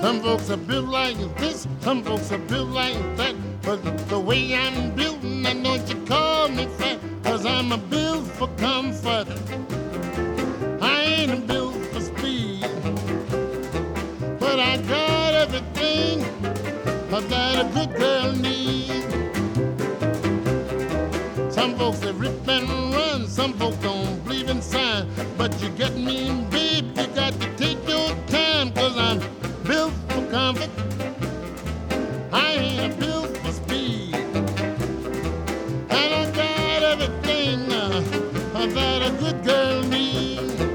Some folks are built like this, some folks are built like that. But the way I'm built, I know you call me fat, cause I'm a built for comfort. I ain't built for speed. But I got everything that a good girl needs. Some folks they rip and run, some folks don't believe in sign. But you get me, babe, you got to take your time, cause I'm built for comfort. I ain't built for speed. And I got everything uh, that a good girl needs.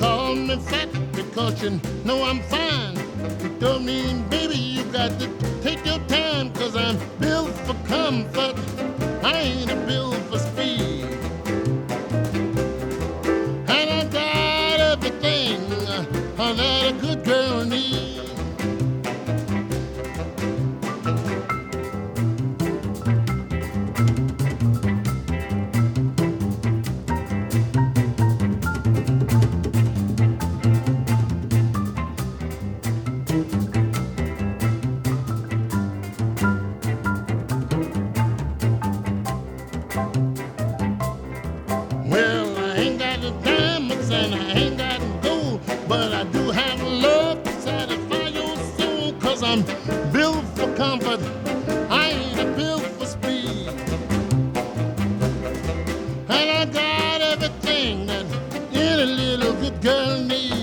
Call me fat because you know I'm fine. Don't mean, baby, you got to take your time cause I'm built for comfort. I ain't a built for but I do have a love to satisfy your soul, cause I'm built for comfort. I ain't built for speed. And I got everything that any little good girl needs.